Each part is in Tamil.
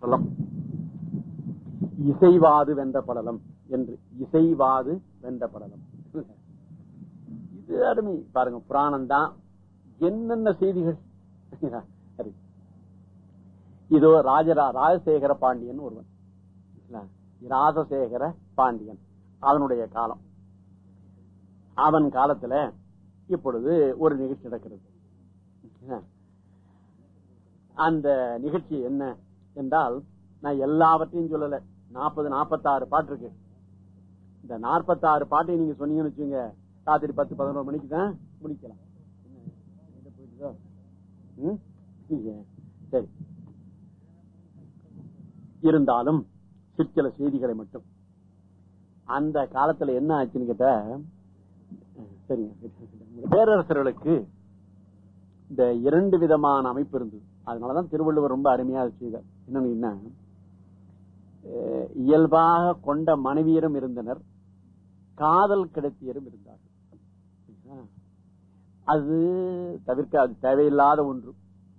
படலம் இசைவாது வென்ற படலம் என்று. இசைவாது வென்ற படலம். இது அருமை. பாருங்க புராணம் தான். என்னென்ன செய்திகள்? சரி. இதோ ராஜரா ராஜசேகர பாண்டியன் ஒருவன். ராஜசேகர பாண்டியன். அவனுடைய காலம். அவன் காலத்துல இப்பொழுது ஒரு நிகழ்ச்சி நடக்கிறது. அந்த நிகழ்ச்சி என்ன? என்றால் நான் எல்லாவற்றையும் சொல்லல. நாற்பது நாற்பத்தாறு பாட்டு இருக்கு. இந்த நாற்பத்தாறு பாட்டையும் நீங்க சொன்னீங்கன்னு வச்சுங்க ராத்திரி பத்து பதினோரு மணிக்கு தான் முடிக்கலாம். ம்? சரி. இருந்தாலும் சிற்சில செய்திகளை மட்டும். அந்த காலத்துல என்ன ஆச்சுன்னு கேட்ட சரிங்க பேரரசர்களுக்கு இந்த இரண்டு விதமான அமைப்பு இருந்தது. அதனாலதான் திருவள்ளுவர் ரொம்ப அருமையா செய்தார். என்னன்னா இயல்பாக கொண்ட மனைவியரும் இருந்தனர் காதல் கிடைத்தியரும் இருந்தார்கள். அது தவிர்க்க அது தேவையில்லாத ஒன்று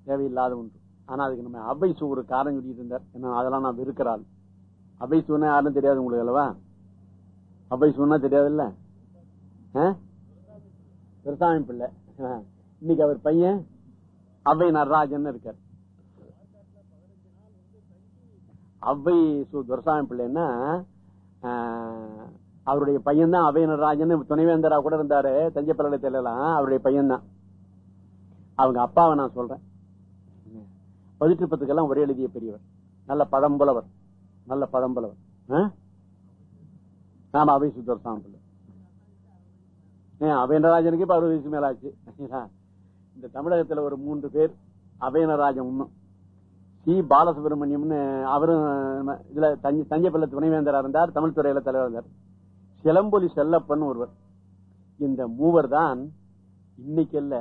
தேவையில்லாத ஒன்று. ஆனா அதுக்கு நம்ம அவை ஒரு காரணம் சொல்லிட்டு இருந்தார். ஏன்னா அதெல்லாம் நான் வெறுக்கிறாள். அவை யாரும் தெரியாது உங்களுக்கு அல்லவா? அவை சூனா தெரியாதுல்ல? பெருசாமி பிள்ளை ஆ. இன்னைக்கு அவர் பையன் அவை நடராஜன் இருக்கார். அவ்வை துரசாமி பிள்ளைன்னா அவருடைய பையன் தான் அவை நடராஜன் துணைவேந்தரா கூட இருந்தாரு. தஞ்சை பல்கலைக்கழகலாம் அவருடைய பையன்தான். அவங்க அப்பாவை நான் சொல்றேன். பதிற்றுப்பத்துக்கெல்லாம் ஒரே எழுதிய பெரியவர். நல்ல பழம்புலவர். நல்ல பழம்புலவர். ஆ? ஆமா அவை சுந்தரசாமி பிள்ளை. அவையனராஜனுக்கு இப்ப அறுபது வயசு மேல ஆச்சு இந்த தமிழகத்துல ஒரு மூன்று பேர் அவையனராஜன் இன்னும் சி பாலசுப்ரமணியம்னு அவரும் இதுல தஞ்சை பள்ள துணைவேந்தரா இருந்தார் தமிழ் துறையில தலைவர் இருந்தார். சிலம்பொலி செல்லப்பன் ஒருவர். இந்த மூவர் தான் இன்னைக்கு அல்ல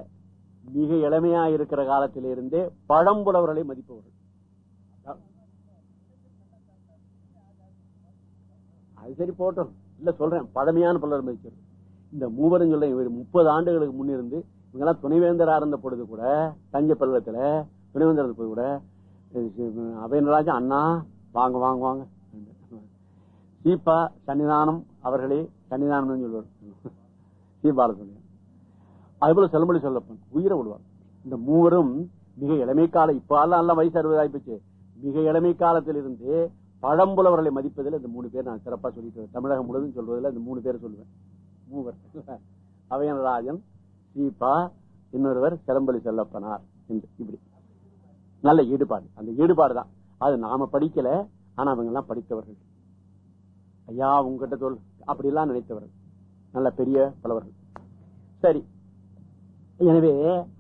மிக இளமையா இருக்கிற காலத்திலிருந்தே பழம்புலவர்களை மதிப்பவர்கள். அது சரி போட்டோம். இல்ல சொல்றேன். பழமையான புலவர் மதிக்கிறது இந்த மூவரும் சொல்ல இவர் முப்பது ஆண்டுகளுக்கு முன்னிருந்து இவங்கெல்லாம் துணைவேந்தரா இருந்த பொழுது கூட தஞ்சை பருவத்துல துணைவேந்தர் இருந்த பொழுது அண்ணா வாங்க வாங்க வாங்க. சீப்பா சன்னிதானம் அவர்களே சன்னிதானம் சொல்லுவார் சீபால சொன்னார் அது போல செல்லமொழி சொல்லப்பன் உயிரை விடுவார். இந்த மூவரும் மிக இளமை கால இப்ப எல்லாம் வயசு அறுபது போச்சு மிக இளமை காலத்திலிருந்து பழம்புலவர்களை மதிப்பதில் இந்த மூணு பேர் நான் சிறப்பா சொல்லிட்டு தமிழகம் முழுவதும் சொல்வதில் இந்த மூணு பேர் சொல்லுவேன் மூவர். அவையனராஜன் சீபா இன்னொருவர் சிலம்பலி செல்லப்பனார். என்று இப்படி. நல்ல ஈடுபாடு. அந்த ஈடுபாடு தான் அது நாம படிக்கல ஆனா அவங்க எல்லாம் படித்தவர்கள். ஐயா உங்ககிட்ட சொல். அப்படி எல்லாம் நினைத்தவர்கள். நல்ல பெரிய பலவர்கள். சரி. எனவே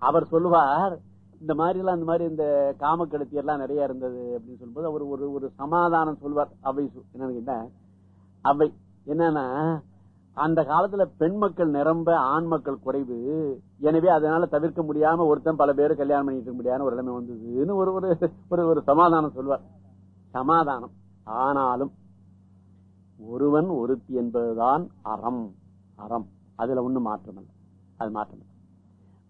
அவர் சொல்லுவார் இந்த மாதிரி எல்லாம் இந்த மாதிரி இந்த காமக்கெடுத்தி எல்லாம் நிறைய இருந்தது அப்படின்னு சொல்லும்போது அவர் ஒரு ஒரு சமாதானம் சொல்வார். அவை என்னன்னு கேட்டா அவை என்னன்னா அந்த காலத்துல பெண் மக்கள் நிரம்ப ஆண் மக்கள் குறைவு. எனவே அதனால தவிர்க்க முடியாம ஒருத்தன் பல பேர் கல்யாணம் பண்ணிட்டு முடியாத ஒரு நிலைமை வந்ததுன்னு ஒரு ஒரு ஒரு ஒரு சமாதானம் சொல்வார். சமாதானம். ஆனாலும் ஒருவன் ஒருத்தி என்பதுதான் அறம். அறம். அதுல ஒண்ணும் மாற்றமல்ல அது மாற்றம்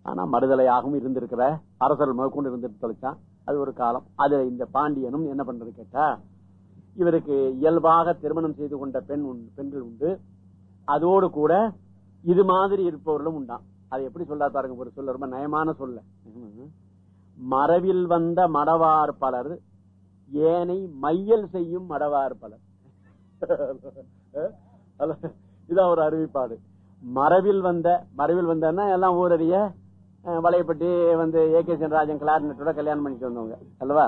ஆனா மறுதலையாகவும் இருந்திருக்கிற அரசர்கள் முதற்கொண்டு இருந்துட்டு தொலைச்சான் அது ஒரு காலம். அதுல இந்த பாண்டியனும் என்ன பண்றது கேட்டா இவருக்கு இயல்பாக திருமணம் செய்து கொண்ட பெண் பெண்கள் உண்டு. அதோடு கூட இது மாதிரி இருப்பவர்களும் உண்டாம். அதை எப்படி சொல்லா பாருங்க ஒரு சொல்ல ரொம்ப நயமான சொல்ல. மரவில் வந்த மடவார் பலர் ஏனை மையல் செய்யும் மடவார் பலர். இதான் ஒரு அறிவிப்பாடு. மரவில் வந்த மரவில் வந்தன்னா எல்லாம் ஊரறிய வளையப்பட்டி வந்து ஏ கே சென்ராஜன் கிளார்னட்டோட கல்யாணம் பண்ணிட்டு வந்தவங்க. அல்லவா?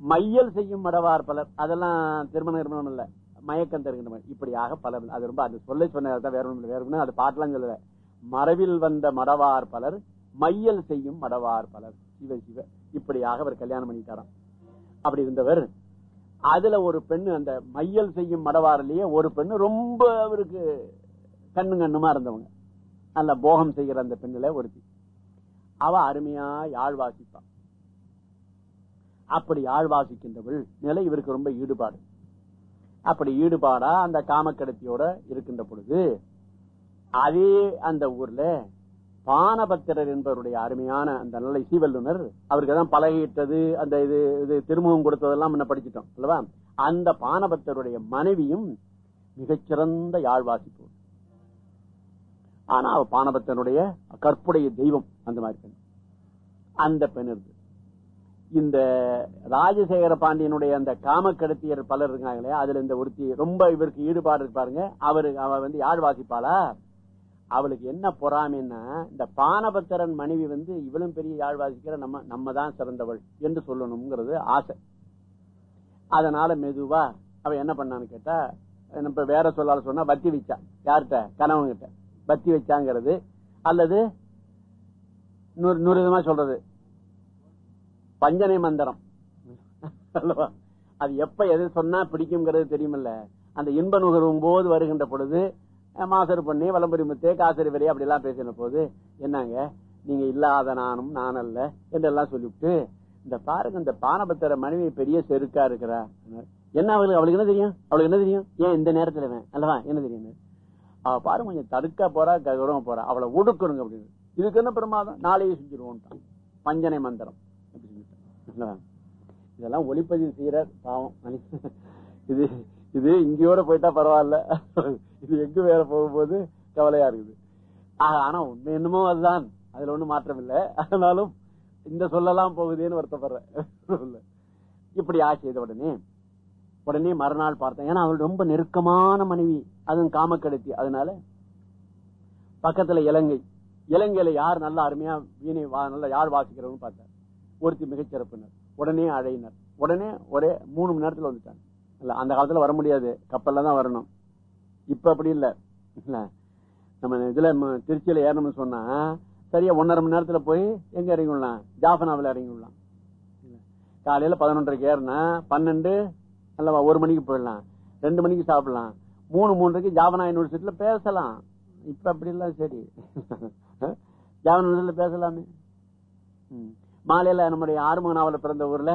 மையல் செய்யும் மடவார் பலர். அதெல்லாம் திருமணம் திருமணம் இல்லை. மயக்கம் தருகின்ற மாதிரி. இப்படியாக பலர் அது ரொம்ப அது சொல்ல சொன்னதான் வேற ஒன்று வேற ஒன்று அது பாட்டெல்லாம் சொல்லல. மரவில் வந்த மடவார் பலர் மையல் செய்யும் மடவார் பலர். சிவ சிவ. இப்படியாக அவர் கல்யாணம் பண்ணிட்டாராம். அப்படி இருந்தவர் அதுல ஒரு பெண்ணு அந்த மையல் செய்யும் மடவாரிலேயே ஒரு பெண்ணு ரொம்ப அவருக்கு கண்ணு கண்ணுமா இருந்தவங்க. நல்ல போகம் செய்கிற அந்த பெண்ணுல ஒருத்தி. அவ அருமையா யாழ் வாசிப்பான் அப்படி யாழ் வாசிக்கின்றவள் நிலை இவருக்கு ரொம்ப ஈடுபாடு. அப்படி ஈடுபாடா அந்த காமக்கடத்தியோட இருக்கின்ற பொழுது அதே அந்த ஊர்ல பானபத்திரர் என்பவருடைய அருமையான அந்த நல்ல இசைவல்லுனர் அவருக்கு தான் பழகிட்டது அந்த இது இது திருமுகம் கொடுத்ததெல்லாம் முன்ன படிச்சுட்டோம் அல்லவா? அந்த பானபத்தருடைய மனைவியும் மிகச்சிறந்த யாழ் வாசிப்போம் ஆனா அவ பானபத்தனுடைய கற்புடைய தெய்வம் அந்த மாதிரி பெண். அந்த பெண் இருக்கு. இந்த ராஜசேகர பாண்டியனுடைய அந்த காம கடத்தியர் பலர் இருக்காங்களே அதுல இந்த ஒருத்தி ரொம்ப இவருக்கு ஈடுபாடு இருப்பாருங்க பாருங்க. அவரு அவ வந்து யாழ் வாசிப்பாளா? அவளுக்கு என்ன பொறாமைன்னா இந்த பானபத்திரன் மனைவி வந்து இவளும் பெரிய யாழ் வாசிக்கிற நம்ம நம்ம தான் சிறந்தவள் என்று சொல்லணுங்கிறது ஆசை. அதனால மெதுவா அவ என்ன பண்ணான்னு கேட்டா நம்ம வேற சொல்லால சொன்னா பத்தி வச்சா. யார்கிட்ட? கணவன்கிட்ட. பத்தி வச்சாங்கிறது. அல்லது நூறு நூறு விதமா சொல்றது. பஞ்சனை மந்திரம். அது எப்ப எது சொன்னா பிடிக்குங்கிறது தெரியுமில்ல. அந்த இன்ப நுகரும் போது வருகின்ற பொழுது மாசரு பண்ணி வலம்புரி முத்தே காசரி வரையே அப்படி எல்லாம் பேசின போது என்னங்க? நீங்க இல்லாத நானும் நான் அல்ல என்றெல்லாம் சொல்லிவிட்டு இந்த பாருங்க இந்த பானபத்திர மனைவி பெரிய செருக்கா இருக்கிறா. என்ன அவளுக்கு? அவளுக்கு என்ன தெரியும்? அவளுக்கு என்ன தெரியும்? ஏன் இந்த நேரத்துல அல்லவா? என்ன தெரியும் அவ பாருங்க கொஞ்சம் தடுக்க போறா கௌரவ போறா. அவளை ஒடுக்கணுங்க அப்படின்னு. இதுக்கு என்ன பிரமாதம்? நாளையே செஞ்சிருவோம் பஞ்சனை மந்திரம். இதெல்லாம் ஒளிப்பதிவு செய்யற பாவம். இது இது இங்கேயோட போயிட்டா பரவாயில்ல. இது எங்க வேற போகும்போது கவலையா இருக்குது. ஆனா உண்மை என்னமோ அதுதான். அதுல ஒண்ணும் மாற்றம் இல்லை. ஆனாலும் இந்த சொல்லலாம் போகுதேன்னு வருத்தப்படுறேன். இப்படி ஆச்சு உடனே உடனே மறுநாள் பார்த்தேன். ஏன்னா அவள் ரொம்ப நெருக்கமான மனைவி. அதுவும் காமக்கடத்தி அதனால பக்கத்துல இலங்கை. இலங்கையில யார் நல்லா அருமையா வீணை நல்லா யார் வாசிக்கிறவங்க பார்த்தேன். ஒருத்தி மிகச்சிறப்பினர். உடனே அழையினர். உடனே ஒரே மூணு மணி நேரத்தில் வந்துட்டாங்க. இல்ல அந்த காலத்துல வர முடியாது. கப்பல்ல தான் வரணும். இப்ப அப்படி இல்ல. நம்ம இதுல திருச்சியில ஏறணும்னு சொன்னா சரியா ஒன்னரை மணி நேரத்துல போய் எங்க இறங்கிடலாம்? ஜாஃபனாவில் இறங்கிடலாம். காலையில பதினொன்றரைக்கு ஏறினா பன்னெண்டு அல்லவா ஒரு மணிக்கு போயிடலாம். ரெண்டு மணிக்கு சாப்பிடலாம். மூணு மூன்றரைக்கு ஜாபனா யூனிவர்சிட்டியில பேசலாம். இப்ப அப்படி இல்ல சரி. ஜாவனா யூனிவர்சிட்டியில பேசலாமே. மாலையில நம்முடைய ஆறுமுக பிறந்த ஊர்ல?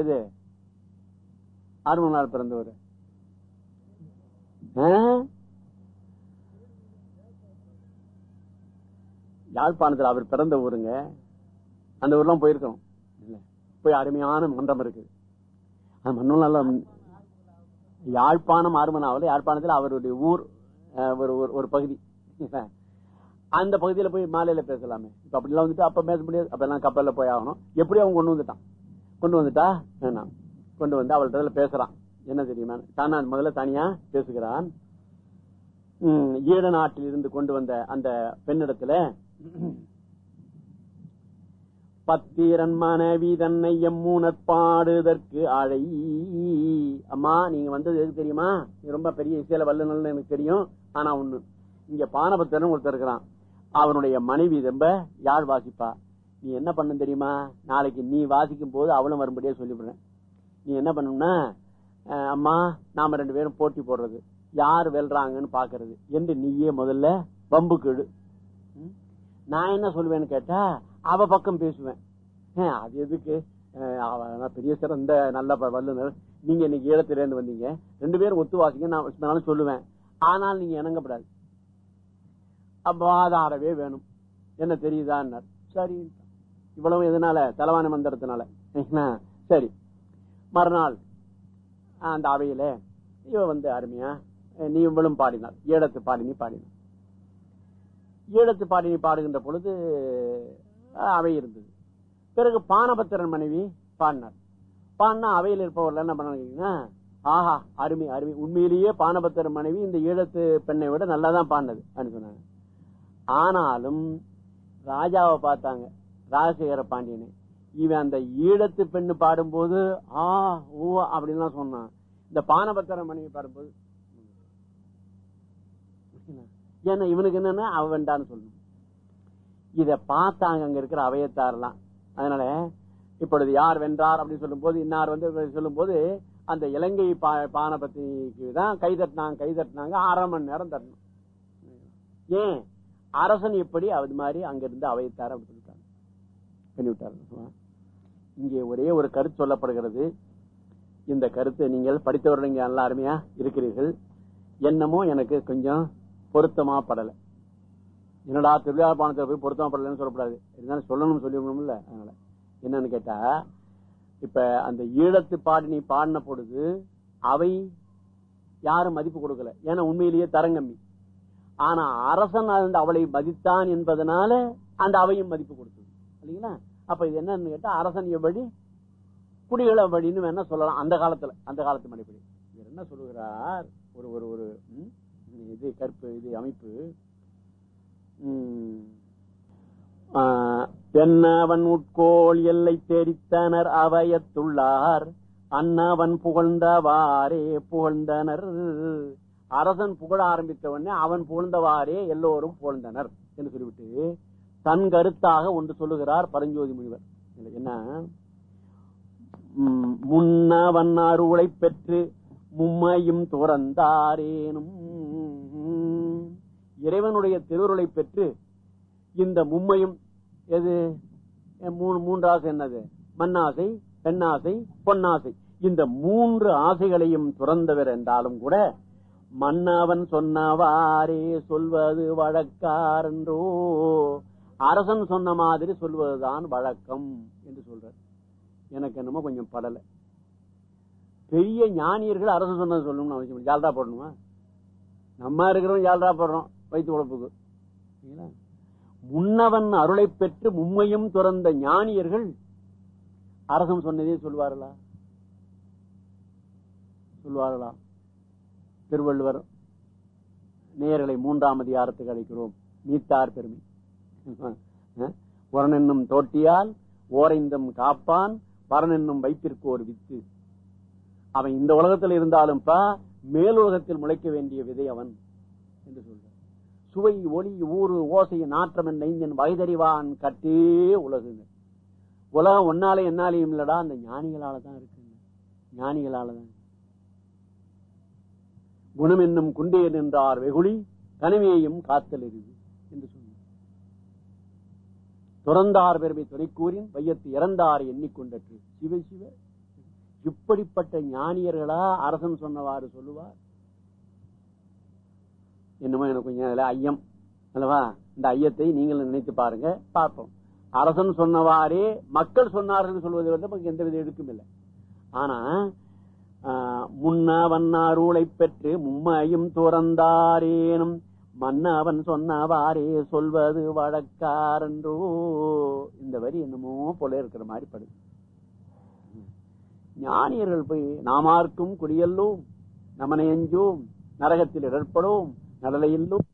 எது? ஆறுமுக பிறந்த ஊர். யாழ்ப்பாணத்தில் அவர் பிறந்த ஊருங்க. அந்த ஊர்லாம் போயிருக்கணும் போய் அருமையான மன்றம் இருக்குது அந்த மன்றம் நல்ல யாழ்ப்பாணம் ஆறுமனாவில் யாழ்ப்பாணத்தில் அவருடைய ஊர் ஒரு ஒரு பகுதி. அந்த பகுதியில போய் மாலையில பேசலாமே. இப்ப அப்படிலாம் வந்துட்டு அப்ப பேச முடியாது. அப்ப எல்லாம் கப்பல்ல போய் ஆகணும். எப்படி அவன் கொண்டு வந்துட்டான்? கொண்டு வந்துட்டா? வேணாம் கொண்டு வந்து அவள்கிட்ட பேசுறான். என்ன தெரியுமா? தானா முதல்ல தனியா பேசுகிறான். ஈழ நாட்டில் இருந்து கொண்டு வந்த அந்த பெண்ணிடத்துல பத்திரன் மனைவி தன்னை எம்மூனற்பாடுதற்கு அழை அம்மா நீங்க வந்தது எதுக்கு தெரியுமா? ரொம்ப பெரிய இசையில வல்லுநர்னு எனக்கு தெரியும். ஆனா ஒண்ணு. இங்க பானபத்திரன் ஒருத்தர் இருக்கிறான். அவனுடைய மனைவி ரொம்ப யாழ் வாசிப்பா? நீ என்ன பண்ண தெரியுமா? நாளைக்கு நீ வாசிக்கும் போது அவளும் வரும்படியே சொல்லிவிடுறேன். நீ என்ன பண்ணணும்னா அம்மா நாம ரெண்டு பேரும் போட்டி போடுறது. யார் வெல்றாங்கன்னு பாக்குறது. என்று நீயே முதல்ல பம்பு கெடு நான் என்ன சொல்லுவேன்னு கேட்டா அவ பக்கம் பேசுவேன். அது எதுக்கு? பெரிய சிறந்த நல்ல வல்லுநர். நீங்க இன்னைக்கு ஈழத்துல வந்தீங்க. ரெண்டு பேரும் ஒத்து வாசிங்க நான் சொல்லுவேன். ஆனால் நீங்க இணங்கப்படாது. அவ்வாதாரவே வேணும். என்ன தெரியுதான்னார்? சரி. இவ்வளவு எதனால? தலைவான மந்திரத்தினால. சரி. மறுநாள் அந்த அவையில இவ வந்து அருமையா நீ இவளும் பாடினாள். ஈழத்து பாடினி பாடினாள். ஈழத்து பாடினி பாடுகின்ற பொழுது அவை இருந்தது. பிறகு பானபத்திரன் மனைவி பாடினார். பாடினா அவையில் இருப்பவர்கள் என்ன பண்ணீங்கன்னா ஆஹா அருமை அருமை. உண்மையிலேயே பானபத்திரன் மனைவி இந்த ஈழத்து பெண்ணை விட நல்லா தான் பாடினது. அப்படின்னு சொன்னாங்க. ஆனாலும் ராஜாவை பார்த்தாங்க ராஜசேகர பாண்டியனை. இவன் அந்த ஈழத்து பெண்ணு பாடும்போது ஆ ஓ அப்படின்லாம் சொன்னான். இந்த பானபத்திர மனைவி பாடும்போது ஏன்னா இவனுக்கு என்னன்னா அவ வேண்டான்னு சொல்லணும் இத பார்த்தாங்க அங்க இருக்கிற அவையத்தாரெல்லாம். அதனால இப்பொழுது யார் வென்றார் அப்படின்னு சொல்லும் போது இன்னார் வந்து சொல்லும் போது அந்த இலங்கை பானபத்திக்கு தான் கை தட்டினாங்க கை தட்டினாங்க அரை மணி நேரம் தட்டணும். ஏன்? அரசன் எப்படி அது மாதிரி அங்கிருந்து அவைத்தார் அப்படின்னு சொல்லிட்டாங்க பண்ணிவிட்டார் இங்கே ஒரே ஒரு கருத்து சொல்லப்படுகிறது. இந்த கருத்து நீங்கள் படித்தவர்கள் இங்க நல்ல அருமையா இருக்கிறீர்கள். என்னமோ எனக்கு கொஞ்சம் பொருத்தமா படலை. என்னடா திருவிழாபானத்தை போய் பொருத்தமா படலன்னு சொல்லக்கூடாது இருந்தாலும் சொல்லணும்னு சொல்லிடணும்ல அதனால. என்னன்னு கேட்டா இப்ப அந்த ஈழத்து பாடி நீ பாடின பொழுது அவை யாரும் மதிப்பு கொடுக்கல. ஏன்னா உண்மையிலேயே தரங்கம்மி ஆனா அரசன் அந்த அவளை மதித்தான் என்பதனால அந்த அவையும் மதிப்பு கொடுத்தது. இல்லைங்களா? அப்ப இது என்னன்னு கேட்டா அரசன் எப்படி குடிகள வழின்னு வேணா சொல்லலாம். அந்த காலத்துல அந்த காலத்து மணிப்படி. இவர் என்ன சொல்லுகிறார்? ஒரு ஒரு ஒரு இது கற்பு இது அமைப்பு. தென்னவன் உட்கோள் எல்லை தெரித்தனர் அவையத்துள்ளார். அன்னவன் புகழ்ந்தவாறே புகழ்ந்தனர். அரசன் புகழ ஆரம்பித்த உடனே அவன் புகழ்ந்தவாறே எல்லோரும் புகழ்ந்தனர் என்று சொல்லிவிட்டு தன் கருத்தாக ஒன்று சொல்லுகிறார் பரஞ்சோதி முனிவர். என்ன? ம், முன்னவன் அருளை பெற்று மும்மையும் துறந்தாரேனும். இறைவனுடைய திருவுருளை பெற்று இந்த மும்மையும் எது? மூணு மூன்று ஆசை என்னது? மண்ணாசை பெண்ணாசை பொன்னாசை. இந்த மூன்று ஆசைகளையும் துறந்தவர் என்றாலும் கூட மன்னவன் சொன்னவாறே சொல்வது வழக்காரன்றோ அரசன் சொன்ன மாதிரி சொல்வதுதான் வழக்கம் என்று சொல்றார். எனக்கு என்னமோ கொஞ்சம் படல. பெரிய ஞானியர்கள் அரசன் சொன்னது சொல்லணும்னு அவசியம் ஜால்ரா போடணுமா? நம்ம இருக்கிறோம் ஜால்ரா போடுறோம் வயிற்று உழப்புக்கு முன்னவன் அருளை பெற்று மும்மையும் துறந்த ஞானியர்கள் அரசன் சொன்னதே சொல்வார்களா? சொல்வார்களா? திருவள்ளுவர் நேர்களை மூன்றாம் அதிகாரத்துக்கு அழைக்கிறோம் நீத்தார் பெருமை. அஹ், உரனென்னும் தோட்டியால் ஓரைந்தும் காப்பான் பரனென்னும் வைத்திற்கு ஒரு வித்து. அவன் இந்த உலகத்தில் இருந்தாலும்பா மேலுலகத்தில் முளைக்க வேண்டிய விதை அவன் என்று சொல்றார். சுவை ஒளி ஊறு ஓசை நாற்றம் என் நெஞ்சன் வயதறிவான் கட்டே உலகுங்க உலகம் ஒன்னாலே என்னாலையும் இல்லடா அந்த ஞானிகளால தான் இருக்குங்க. ஞானிகளால தான் குணம் என்னும் குண்டே நின்றார் வெகுளி தனிமையையும் காத்தல் எரிவு என்று சொன்னார். துறந்தார் பெருமை துணை கூறின் வையத்து இறந்தார் எண்ணிக்கொண்டற்று. சிவ சிவ இப்படிப்பட்ட ஞானியர்களா அரசன் சொன்னவாறு சொல்லுவார்? என்னமோ எனக்கு கொஞ்சம் ஐயம் அல்லவா? இந்த ஐயத்தை நீங்கள் நினைத்து பாருங்க பார்ப்போம். அரசன் சொன்னவாறே மக்கள் சொன்னார்கள் சொல்வது வந்து நமக்கு எந்த வித எடுக்கும் இல்லை. ஆனா ஆஹ், முன்னவன் பெற்று மும்மையும் துறந்தாரேனும் மன்னவன் சொன்னவாறே சொல்வது வழக்காரன்றோ. இந்த வரி என்னமோ போல இருக்கிற மாதிரி படுது. ஞானியர்கள் போய் நாமார்க்கும் குடியல்லோம் நமனை நரகத்தில் இடர்படும் நடலையில்லோம்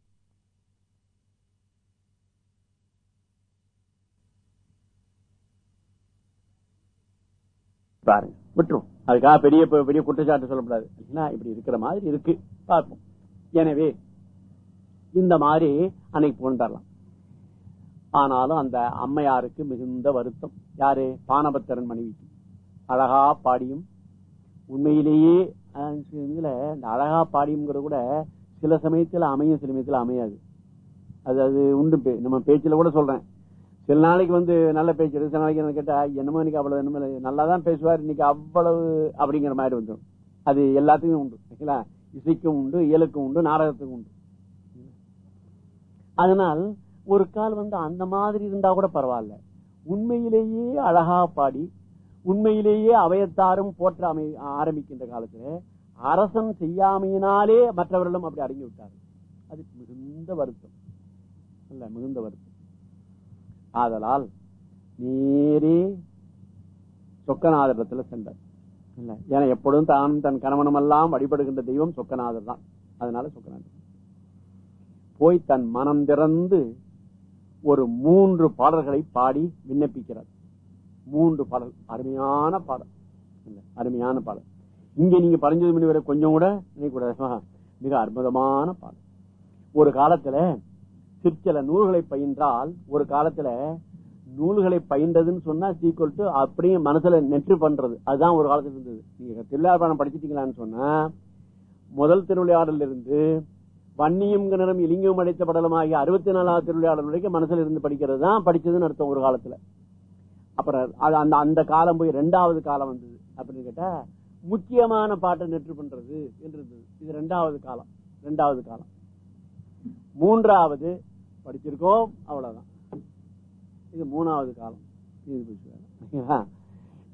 பாருங்க. விட்டுரும். அதுக்காக பெரிய பெரிய குற்றச்சாட்டு சொல்லப்படாது. இல்லைங்களா? இப்படி இருக்கிற மாதிரி இருக்கு. பார்ப்போம். எனவே இந்த மாதிரி அன்னைக்கு புகழ்ந்தாரலாம் ஆனாலும் அந்த அம்மையாருக்கு மிகுந்த வருத்தம். யாரு? பானபத்திரன் மனைவிக்கு. அழகா பாடியும். உண்மையிலேயே இதுல இந்த அழகா பாடியுங்கிறது கூட சில சமயத்துல அமையும் சில சமயத்துல அமையாது. அது அது உண்டு. பே- நம்ம பேச்சுல கூட சொல்றேன். சில நாளைக்கு வந்து நல்ல பேச்சு சில நாளைக்கு கேட்டா என்னமோ இன்னைக்கு அவ்வளவு என்னமோ நல்லா தான் பேசுவார் இன்னைக்கு அவ்வளவு அப்படிங்கிற மாதிரி வந்துடும் அது எல்லாத்துக்கும் உண்டு சரிங்களா? இசைக்கும் உண்டு இயலுக்கும் உண்டு நாடகத்துக்கும் உண்டு. அதனால் ஒரு கால் வந்து அந்த மாதிரி இருந்தா கூட பரவாயில்ல. உண்மையிலேயே அழகா பாடி உண்மையிலேயே அவையத்தாரும் போற்ற அமை ஆரம்பிக்கின்ற காலத்துல அரசன் செய்யாமையினாலே மற்றவர்களும் அப்படி அடங்கி விட்டார் அது மிகுந்த வருத்தம். இல்ல மிகுந்த வருத்தம். ஆதலால் நேரே சொக்கநாதரத்துல சென்றார். இல்ல ஏன்னா எப்பொழுதும் தானும் தன் கணவனும் எல்லாம் வழிபடுகின்ற தெய்வம் சொக்கநாதர் தான். அதனால சொக்கநாதர். போய் தன் மனம் திறந்து ஒரு மூன்று பாடல்களை பாடி விண்ணப்பிக்கிறார். மூன்று பாடல். அருமையான பாடல். அருமையான பாடல். இங்க நீங்க பரஞ்சோதி மணி வரை கொஞ்சம் கூட நினைக்கூடாது மிக அற்புதமான பாடல். ஒரு காலத்துல சிற்சில நூல்களை பயின்றால் ஒரு காலத்துல நூல்களை பயின்றதுன்னு சொன்னா சீக்குவல் டு அப்படியே மனசுல நெற்று பண்றது. அதுதான் ஒரு காலத்துல இருந்தது. நீங்க திருவிழாபாடம் படிச்சிட்டீங்களான்னு சொன்னா முதல் திருவிளையாடல இருந்து வன்னியும் கிணறும் இலிங்கம் அடைத்த படலம் ஆகிய அறுபத்தி நாலாவது திருவிளையாடல் வரைக்கும் மனசுல இருந்து படிக்கிறது தான் படிச்சதுன்னு அர்த்தம் ஒரு காலத்துல. அப்புறம் அது அந்த அந்த காலம் போய் ரெண்டாவது காலம் வந்தது அப்படின்னு கேட்டா முக்கியமான பாட்டை நெற்று பண்றது என்று இருந்தது இது ரெண்டாவது காலம் ரெண்டாவது காலம். மூன்றாவது படிச்சிருக்கோம் அவ்வளவுதான். இது மூணாவது காலம்.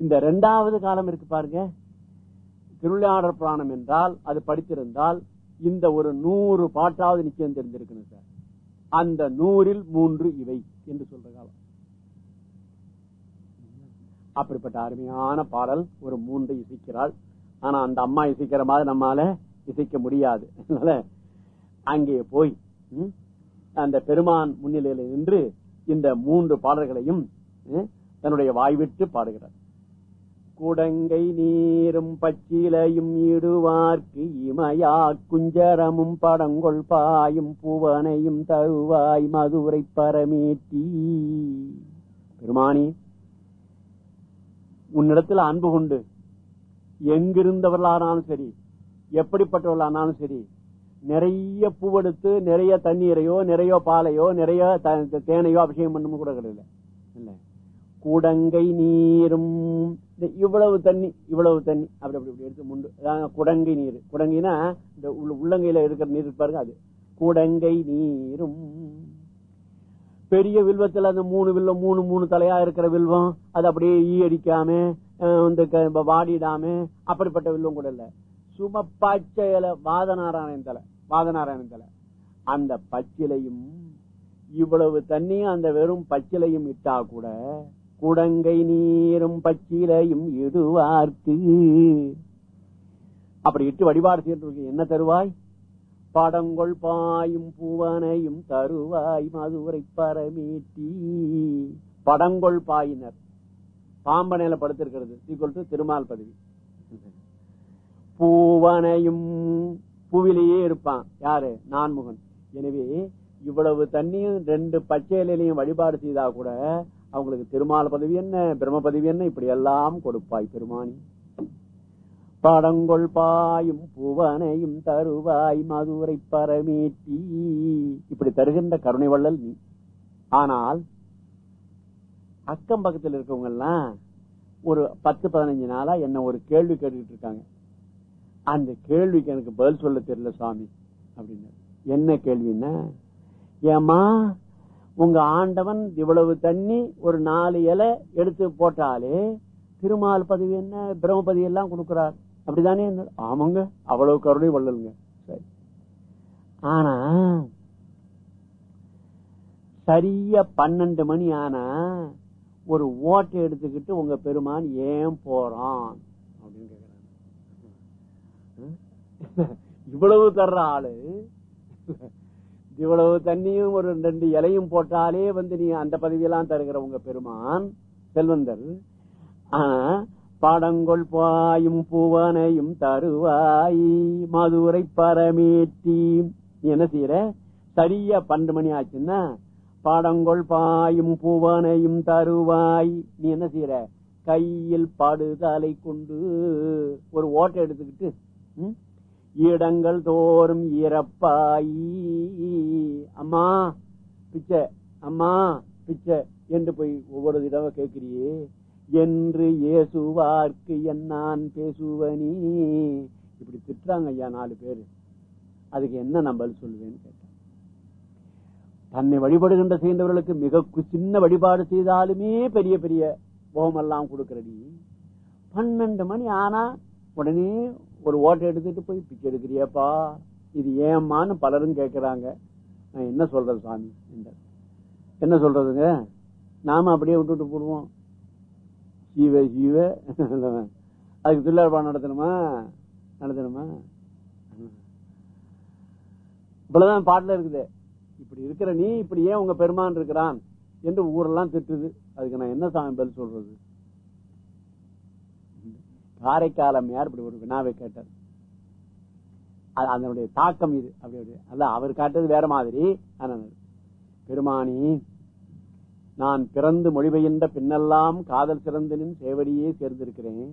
இந்த ரெண்டாவது காலம் இருக்கு பாருங்க. திருவிளையாடற் புராணம் என்றால் அது படித்திருந்தால் இந்த ஒரு நூறு பாட்டாவது நிச்சயம் தெரிஞ்சிருக்கணும் சார். அந்த நூறில் மூன்று இவை என்று சொல்ற காலம். அப்படிப்பட்ட அருமையான பாடல் ஒரு மூன்று இசைக்கிறாள். ஆனா அந்த அம்மா இசைக்கிற மாதிரி நம்மால இசைக்க முடியாது. அதனால அங்கே போய் ம், அந்த பெருமான் முன்னிலையில் நின்று இந்த மூன்று பாடல்களையும் தன்னுடைய வாய்விட்டு பாடுகிறார். குடங்கை நீரும் பச்சிலையும் இடுவார்க்கு இமயா குஞ்சரமும் படங்கொள் பாயும் புவனையும் தருவாய் மதுரை பரமேட்டி. பெருமானி உன்னிடத்துல அன்பு கொண்டு எங்கிருந்தவர்களானாலும் சரி எப்படிப்பட்டவர்களானாலும் சரி நிறைய பூவெடுத்து நிறைய தண்ணீரையோ நிறைய பாலையோ நிறைய த- தேனையோ அபிஷேகம் பண்ணும் கூட கிடையாது. இல்ல. குடங்கை நீரும். இவ்வளவு தண்ணி இவ்வளவு தண்ணி. அப்படி அப்படி அப்படி எடுத்து முண்டு குடங்கை நீர். குடங்கைனா இந்த உள்ள- உள்ளங்கையில இருக்கிற நீர் பாருங்க அது. குடங்கை நீரும். பெரிய வில்வத்துல அந்த மூணு வில்வம் மூணு மூணு தலையா இருக்கிற வில்வம் அது அப்படியே ஈ அடிக்காம அஹ், வந்து வாடிடாம அப்படிப்பட்ட வில்வம் கூட இல்ல. சும பச்சை இலை வாதநாராயணன் தலை. வாதநாராயணன் அந்த பச்சிலையும் இவ்வளவு தண்ணியும் அந்த வெறும் பச்சிலையும் இட்டா கூட குடங்கை நீரும் பச்சிலையும் இடுவார்க்கு. அப்படி இட்டு வழிபாடு செய்யறதுக்கு என்ன தருவாய்? படங்கொள் பாயும் பூவனையும் தருவாய் மதுரை பரமீட்டி. படங்கொள் பாயினர். பாம்பனையில படுத்திருக்கிறது. திருமால் பதவி. பூவனையும் பூவிலேயே இருப்பான். யாரு? நான்முகன். எனவே இவ்வளவு தண்ணியும் ரெண்டு பச்சை இலையிலையும் வழிபாடு செய்தா கூட அவங்களுக்கு திருமால் பதவி என்ன பிரம்ம பதவி என்ன? இப்படி எல்லாம் கொடுப்பாய் பெருமானி. படங்கொள் பாயும் புவனையும் தருவாய் மதுரை பரமேட்டி. இப்படி தருகின்ற கருணை வள்ளல் நீ. ஆனால் அக்கம் பக்கத்தில் இருக்கவங்க எல்லாம் ஒரு பத்து பதினஞ்சு நாளா என்ன ஒரு கேள்வி கேட்டுக்கிட்டு இருக்காங்க. அந்த கேள்விக்கு எனக்கு பதில் சொல்ல தெரியல சுவாமி அப்படின்னு என்ன கேள்வின்னா ஏமா உங்க ஆண்டவன் இவ்வளவு தண்ணி ஒரு நாலு இலை எடுத்து போட்டாலே திருமால் பதவி என்ன பிரம்ம பதவி எல்லாம் கொடுக்கிறார். அப்படிதானே ஆமாங்க அவ்வளவு கருணை வள்ளலுங்க. சரி. ஆனா சரியா பன்னெண்டு மணி ஆனா ஒரு ஓட்டை எடுத்துக்கிட்டு உங்க பெருமான் ஏன் போறான் அப்படின்னு கேக்குறாங்க இவ்வளவு தர்ற ஆளு. இவ்வளவு தண்ணியும் ஒரு ரெண்டு இலையும் போட்டாலே வந்து நீ அந்த பதவியெல்லாம் தருகிற உங்க பெருமான் செல்வந்தர். ஆனா பாடங்கொள் பாயும் பூவனையும் தருவாய் மதுரை பரமேட்டி. நீ என்ன செய்யற சரியா பன்னெண்டு மணி ஆச்சுன்னா பாடங்கொள் பாயும் பூவனையும் தருவாய். நீ என்ன செய்யற கையில் பாடுதலை கொண்டு ஒரு ஓட்டை எடுத்துக்கிட்டு ம், இடங்கள் தோறும் இறப்பாயி. அம்மா பிச்சை அம்மா பிச்சை என்று போய் ஒவ்வொரு தடவை கேட்கிறியே. என்று இயேசுவார்க்கு என்னான் பேசுவனி. இப்படி திட்டுறாங்க ஐயா நாலு பேரு. அதுக்கு என்ன நம்ம சொல்லுவேன்னு கேட்டேன். தன்னை வழிபடுகின்ற செய்தவர்களுக்கு மிக சின்ன வழிபாடு செய்தாலுமே பெரிய பெரிய போகமெல்லாம் கொடுக்கறடி. பன்னெண்டு மணி ஆனா உடனே ஒரு ஓட்டை எடுத்துட்டு போய் பிச்சை எடுக்கிறியப்பா? இது ஏம்மான்னு பலரும் கேட்கிறாங்க நான் என்ன சொல்றது சாமி? என்ன சொல்றதுங்க? நாம அப்படியே விட்டுட்டு போடுவோம். ஜீவ ஜீவ அதுக்கு திருவிழா நடத்தணுமா? நடத்தணுமா? இவ்வளவுதான் பாட்டுல இருக்குது. இப்படி இருக்கிற நீ இப்படி ஏன் உங்க பெருமான் இருக்கிறான்? என்று ஊரெல்லாம் திட்டுது. அதுக்கு நான் என்ன சாமி பதில் சொல்றது? காரைக்காலம் யார் இப்படி ஒரு வினாவை கேட்டார்? அது அதனுடைய தாக்கம் இது அப்படி அப்படி அல்ல அவர் காட்டுறது வேற மாதிரி பெருமானி நான் பிறந்து மொழிபெயர்ந்த பின்னெல்லாம் காதல் சிறந்தனின் சேவடியே சேர்ந்திருக்கிறேன்.